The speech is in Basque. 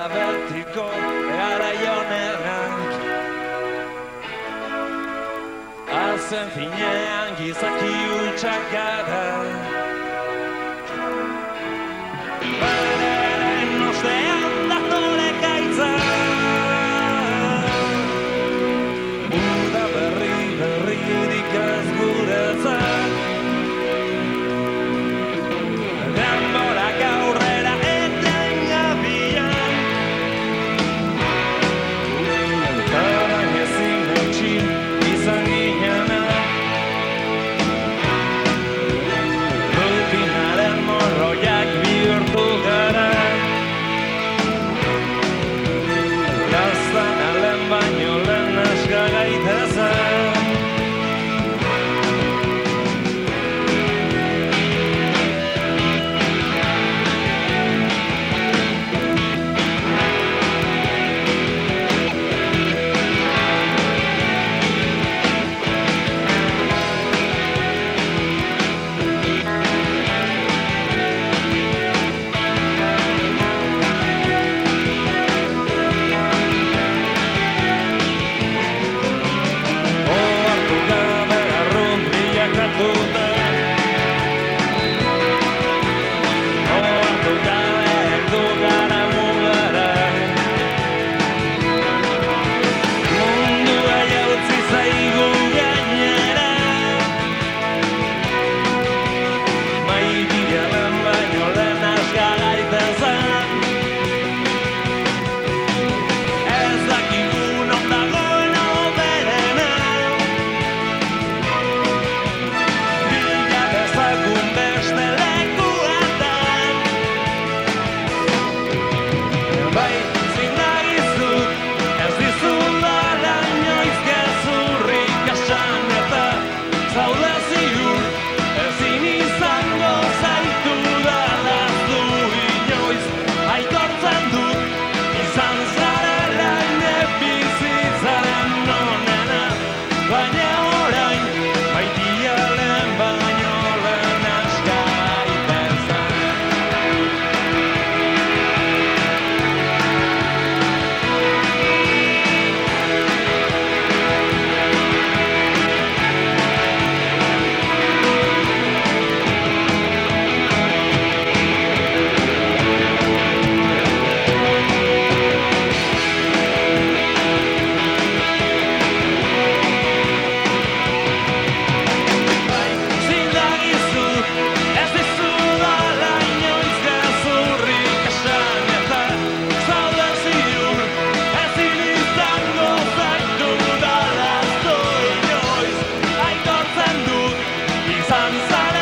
eta bertiko garaionerrak Azen finean gizaki Azen finean gizaki utxak gara. I'm sorry.